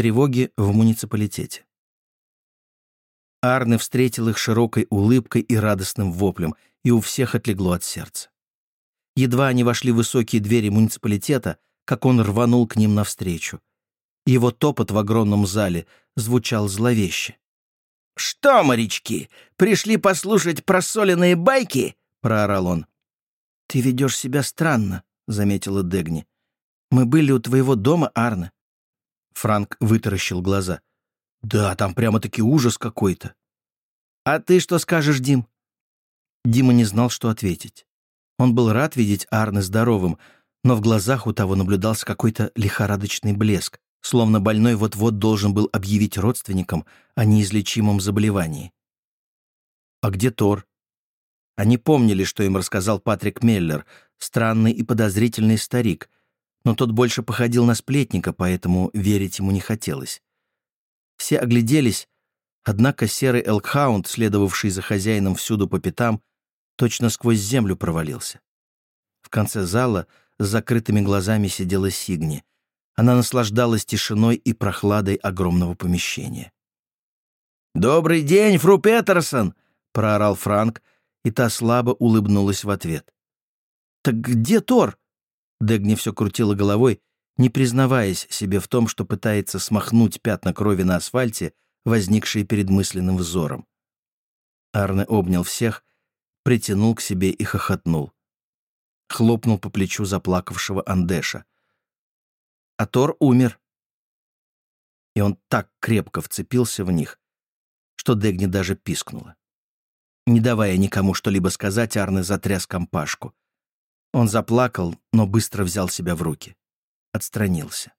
Тревоги в муниципалитете. Арне встретил их широкой улыбкой и радостным воплем, и у всех отлегло от сердца. Едва они вошли в высокие двери муниципалитета, как он рванул к ним навстречу. Его топот в огромном зале звучал зловеще. «Что, морячки, пришли послушать просоленные байки?» — проорал он. «Ты ведешь себя странно», — заметила Дегни. «Мы были у твоего дома, Арне». Франк вытаращил глаза. «Да, там прямо-таки ужас какой-то». «А ты что скажешь, Дим?» Дима не знал, что ответить. Он был рад видеть Арне здоровым, но в глазах у того наблюдался какой-то лихорадочный блеск, словно больной вот-вот должен был объявить родственникам о неизлечимом заболевании. «А где Тор?» Они помнили, что им рассказал Патрик Меллер, странный и подозрительный старик, но тот больше походил на сплетника, поэтому верить ему не хотелось. Все огляделись, однако серый Элкхаунд, следовавший за хозяином всюду по пятам, точно сквозь землю провалился. В конце зала с закрытыми глазами сидела Сигни. Она наслаждалась тишиной и прохладой огромного помещения. «Добрый день, фру Петерсон!» — проорал Франк, и та слабо улыбнулась в ответ. «Так где Тор?» Дегни все крутила головой, не признаваясь себе в том, что пытается смахнуть пятна крови на асфальте, возникшие перед мысленным взором. Арне обнял всех, притянул к себе и хохотнул. Хлопнул по плечу заплакавшего Андеша. А Тор умер. И он так крепко вцепился в них, что Дегни даже пискнула. Не давая никому что-либо сказать, Арне затряс компашку. Он заплакал, но быстро взял себя в руки. Отстранился.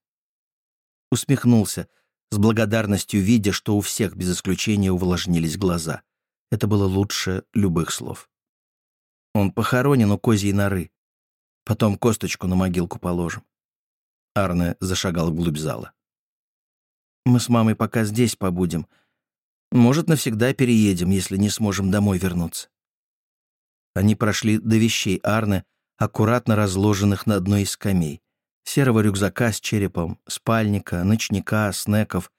Усмехнулся, с благодарностью видя, что у всех без исключения увлажнились глаза. Это было лучше любых слов. Он похоронен у козьей норы. Потом косточку на могилку положим. Арне зашагал вглубь зала. «Мы с мамой пока здесь побудем. Может, навсегда переедем, если не сможем домой вернуться». Они прошли до вещей Арне, аккуратно разложенных на одной из скамей. Серого рюкзака с черепом, спальника, ночника, снеков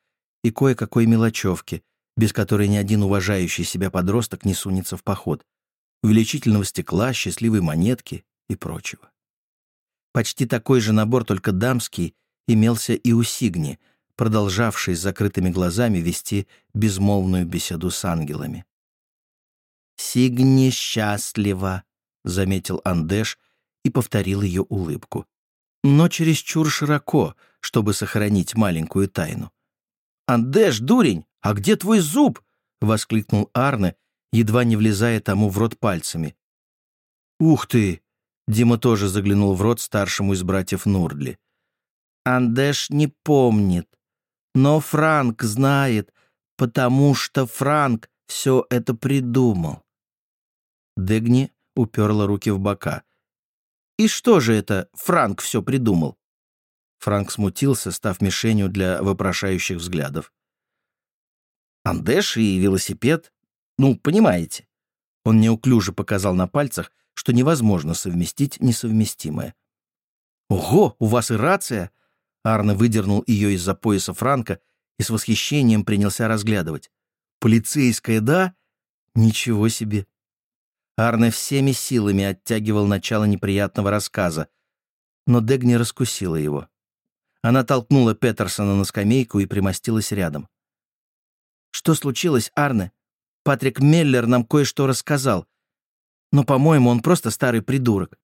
и кое-какой мелочевки, без которой ни один уважающий себя подросток не сунется в поход, увеличительного стекла, счастливой монетки и прочего. Почти такой же набор, только дамский, имелся и у Сигни, продолжавшей с закрытыми глазами вести безмолвную беседу с ангелами. «Сигни счастлива», — заметил Андеш и повторил ее улыбку. Но чересчур широко, чтобы сохранить маленькую тайну. «Андеш, дурень, а где твой зуб?» — воскликнул Арне, едва не влезая тому в рот пальцами. «Ух ты!» — Дима тоже заглянул в рот старшему из братьев Нурдли. «Андеш не помнит, но Франк знает, потому что Франк все это придумал». Дегни уперла руки в бока. «И что же это Франк все придумал?» Франк смутился, став мишенью для вопрошающих взглядов. «Андеш и велосипед? Ну, понимаете». Он неуклюже показал на пальцах, что невозможно совместить несовместимое. «Ого, у вас и рация!» Арне выдернул ее из-за пояса Франка и с восхищением принялся разглядывать. «Полицейская, да? Ничего себе!» Арне всеми силами оттягивал начало неприятного рассказа, но Дегни раскусила его. Она толкнула Петерсона на скамейку и примостилась рядом. «Что случилось, Арне? Патрик Меллер нам кое-что рассказал. Но, по-моему, он просто старый придурок».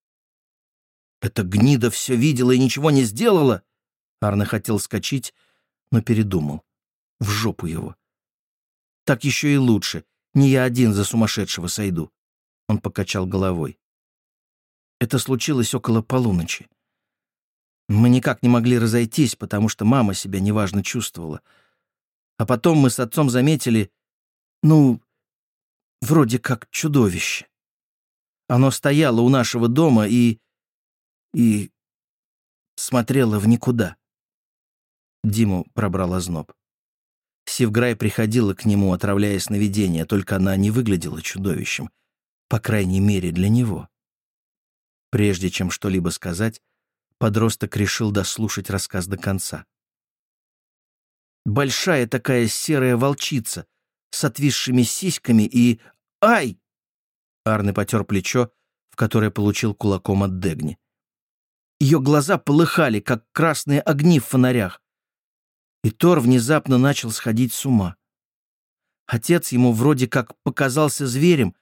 «Эта гнида все видела и ничего не сделала?» Арне хотел скачить, но передумал. В жопу его. «Так еще и лучше. Не я один за сумасшедшего сойду». Он покачал головой. Это случилось около полуночи. Мы никак не могли разойтись, потому что мама себя неважно чувствовала. А потом мы с отцом заметили, ну, вроде как чудовище. Оно стояло у нашего дома и... и... смотрело в никуда. Диму пробрал озноб. Севграй приходила к нему, отравляя сновидения, только она не выглядела чудовищем по крайней мере для него. Прежде чем что-либо сказать, подросток решил дослушать рассказ до конца. большая такая серая волчица с отвисшими сиськами и... Ай!» Арне потер плечо, в которое получил кулаком от Дегни. Ее глаза полыхали, как красные огни в фонарях. И Тор внезапно начал сходить с ума. Отец ему вроде как показался зверем,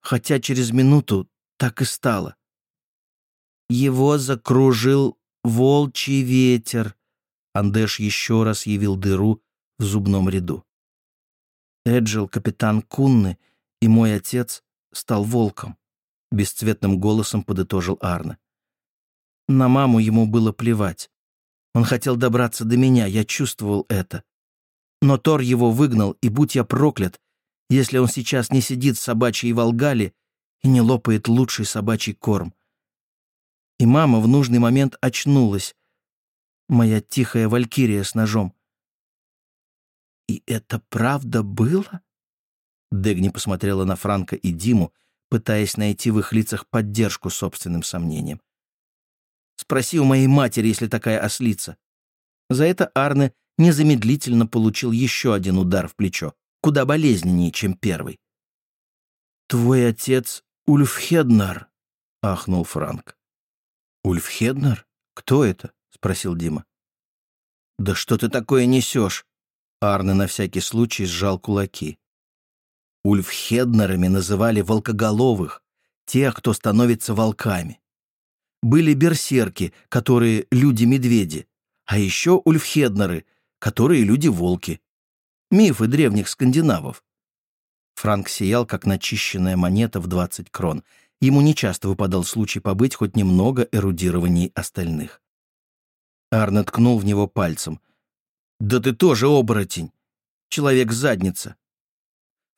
хотя через минуту так и стало. Его закружил волчий ветер. Андеш еще раз явил дыру в зубном ряду. Эджил, капитан Кунны и мой отец стал волком, бесцветным голосом подытожил Арне. На маму ему было плевать. Он хотел добраться до меня, я чувствовал это. Но Тор его выгнал, и будь я проклят, если он сейчас не сидит в собачьей Волгале и не лопает лучший собачий корм. И мама в нужный момент очнулась, моя тихая валькирия с ножом. «И это правда было?» Дегни посмотрела на Франка и Диму, пытаясь найти в их лицах поддержку собственным сомнениям. «Спроси у моей матери, если такая ослица». За это Арне незамедлительно получил еще один удар в плечо, куда болезненнее, чем первый. «Твой отец Ульф Хеднар», — ахнул Франк. «Ульф Хеднар? Кто это?» — спросил Дима. «Да что ты такое несешь?» Арне на всякий случай сжал кулаки. Ульф Хеднерами называли волкоголовых, тех, кто становится волками. Были берсерки, которые люди-медведи, а еще ульфхеднеры, которые люди-волки. Мифы древних скандинавов. Франк сиял, как начищенная монета в 20 крон. Ему нечасто выпадал случай побыть хоть немного эрудированней остальных. Арне ткнул в него пальцем. «Да ты тоже оборотень! Человек-задница!»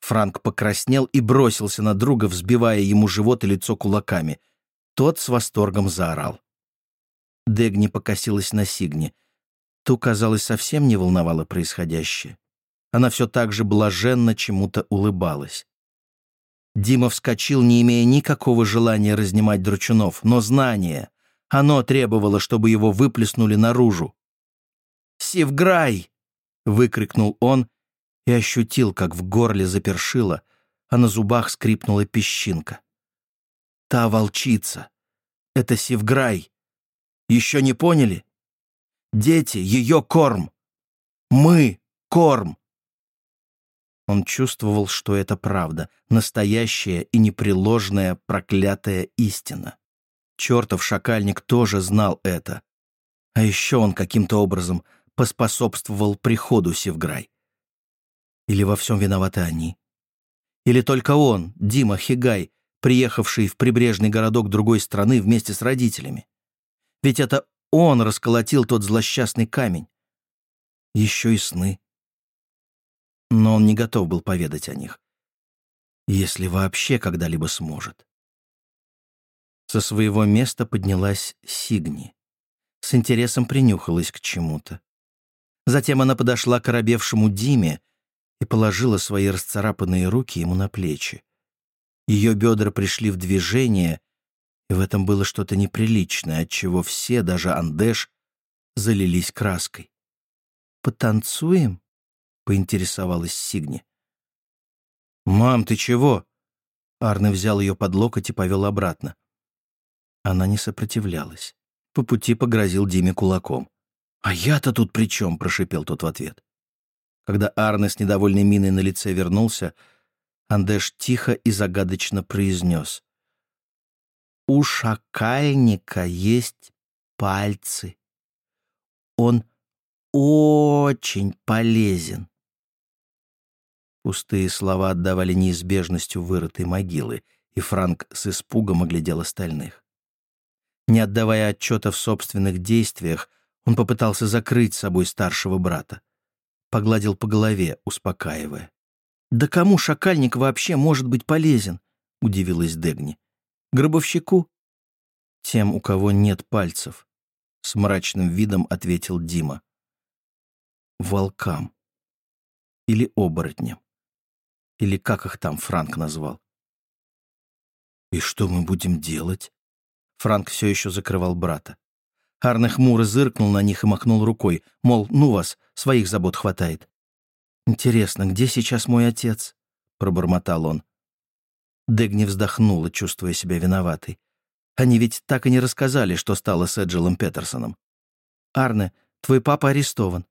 Франк покраснел и бросился на друга, взбивая ему живот и лицо кулаками. Тот с восторгом заорал. Дегни покосилась на Сигни. Ту, казалось, совсем не волновало происходящее. Она все так же блаженно чему-то улыбалась. Дима вскочил, не имея никакого желания разнимать дручунов, но знание. Оно требовало, чтобы его выплеснули наружу. «Севграй!» — выкрикнул он и ощутил, как в горле запершило, а на зубах скрипнула песчинка. «Та волчица! Это Севграй! Еще не поняли? Дети — ее корм! Мы — корм!» Он чувствовал, что это правда, настоящая и непреложная проклятая истина. Чертов шакальник тоже знал это. А еще он каким-то образом поспособствовал приходу Севграй. Или во всем виноваты они? Или только он, Дима Хигай, приехавший в прибрежный городок другой страны вместе с родителями? Ведь это он расколотил тот злосчастный камень. Еще и сны. Но он не готов был поведать о них. Если вообще когда-либо сможет. Со своего места поднялась Сигни. С интересом принюхалась к чему-то. Затем она подошла к оробевшему Диме и положила свои расцарапанные руки ему на плечи. Ее бедра пришли в движение, и в этом было что-то неприличное, отчего все, даже Андеш, залились краской. «Потанцуем?» — поинтересовалась Сигни. «Мам, ты чего?» Арне взял ее под локоть и повел обратно. Она не сопротивлялась. По пути погрозил Диме кулаком. «А я-то тут при чем?» — прошипел тот в ответ. Когда Арне с недовольной миной на лице вернулся, Андеш тихо и загадочно произнес. «У шакальника есть пальцы. Он очень полезен». Пустые слова отдавали неизбежностью вырытой могилы, и Франк с испугом оглядел остальных. Не отдавая отчета в собственных действиях, он попытался закрыть собой старшего брата погладил по голове, успокаивая. «Да кому шакальник вообще может быть полезен?» — удивилась Дегни. «Гробовщику?» «Тем, у кого нет пальцев», — с мрачным видом ответил Дима. «Волкам. Или оборотням. Или как их там Франк назвал?» «И что мы будем делать?» Франк все еще закрывал брата. Арне хмуро зыркнул на них и махнул рукой, мол, ну вас, своих забот хватает. «Интересно, где сейчас мой отец?» — пробормотал он. Дегни вздохнула, чувствуя себя виноватой. Они ведь так и не рассказали, что стало с Эджилом Петерсоном. «Арне, твой папа арестован».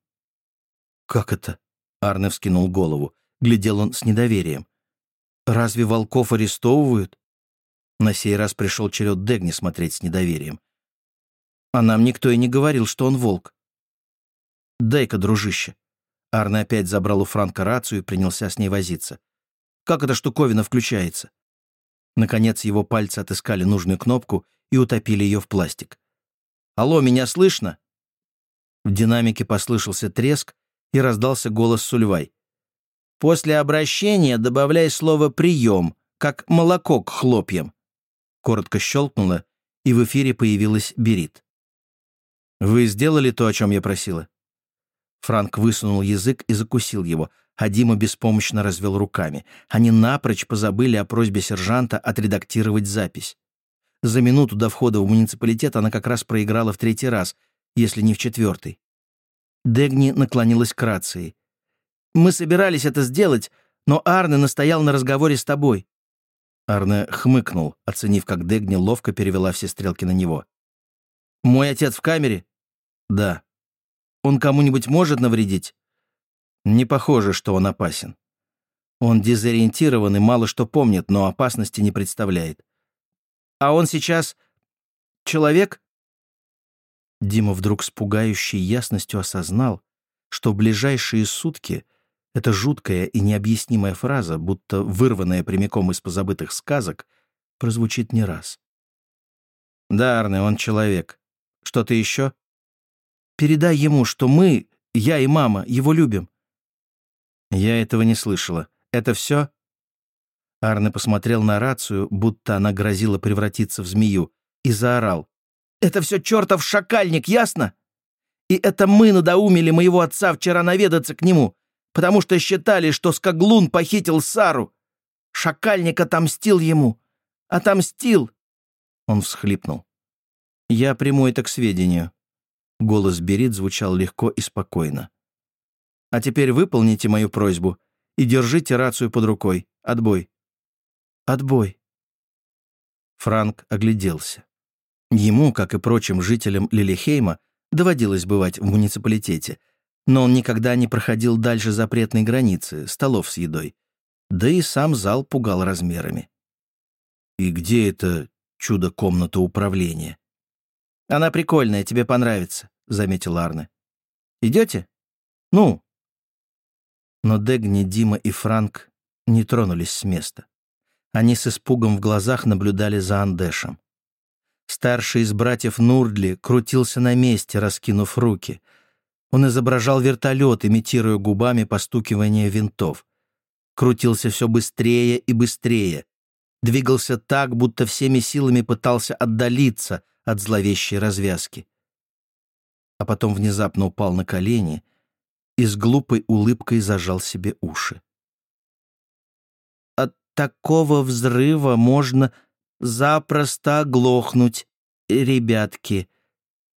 «Как это?» — Арне вскинул голову. Глядел он с недоверием. «Разве волков арестовывают?» На сей раз пришел черед Дегни смотреть с недоверием. А нам никто и не говорил, что он волк. Дай-ка, дружище. Арне опять забрал у Франка рацию и принялся с ней возиться. Как эта штуковина включается? Наконец его пальцы отыскали нужную кнопку и утопили ее в пластик. «Алло, меня слышно?» В динамике послышался треск и раздался голос Сульвай. «После обращения добавляй слово «прием», как молоко к хлопьям». Коротко щелкнуло, и в эфире появилась Берит. «Вы сделали то, о чем я просила?» Франк высунул язык и закусил его, а Дима беспомощно развел руками. Они напрочь позабыли о просьбе сержанта отредактировать запись. За минуту до входа в муниципалитет она как раз проиграла в третий раз, если не в четвертый. Дегни наклонилась к рации. «Мы собирались это сделать, но Арне настоял на разговоре с тобой». Арне хмыкнул, оценив, как Дегни ловко перевела все стрелки на него. «Мой отец в камере?» Да. Он кому-нибудь может навредить? Не похоже, что он опасен. Он дезориентирован и мало что помнит, но опасности не представляет. А он сейчас... человек? Дима вдруг с пугающей ясностью осознал, что ближайшие сутки эта жуткая и необъяснимая фраза, будто вырванная прямиком из позабытых сказок, прозвучит не раз. «Да, Арне, он человек. Что-то еще?» Передай ему, что мы, я и мама, его любим». Я этого не слышала. Это все? Арне посмотрел на рацию, будто она грозила превратиться в змею, и заорал. «Это все чертов шакальник, ясно? И это мы надоумили моего отца вчера наведаться к нему, потому что считали, что Скоглун похитил Сару. Шакальник отомстил ему. Отомстил!» Он всхлипнул. «Я приму это к сведению. Голос Берит звучал легко и спокойно. «А теперь выполните мою просьбу и держите рацию под рукой. Отбой». «Отбой». Франк огляделся. Ему, как и прочим жителям Лилихейма, доводилось бывать в муниципалитете, но он никогда не проходил дальше запретной границы, столов с едой. Да и сам зал пугал размерами. «И где это чудо-комната управления?» «Она прикольная, тебе понравится», — заметил Арне. «Идете? Ну?» Но Дегни, Дима и Франк не тронулись с места. Они с испугом в глазах наблюдали за Андешем. Старший из братьев Нурдли крутился на месте, раскинув руки. Он изображал вертолет, имитируя губами постукивание винтов. Крутился все быстрее и быстрее. Двигался так, будто всеми силами пытался отдалиться, от зловещей развязки. А потом внезапно упал на колени и с глупой улыбкой зажал себе уши. От такого взрыва можно запросто оглохнуть, ребятки,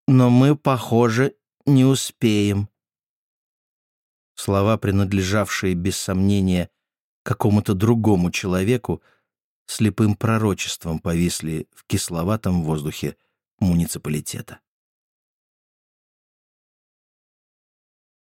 но мы, похоже, не успеем. Слова, принадлежавшие, без сомнения, какому-то другому человеку, слепым пророчеством повисли в кисловатом воздухе муниципалитета.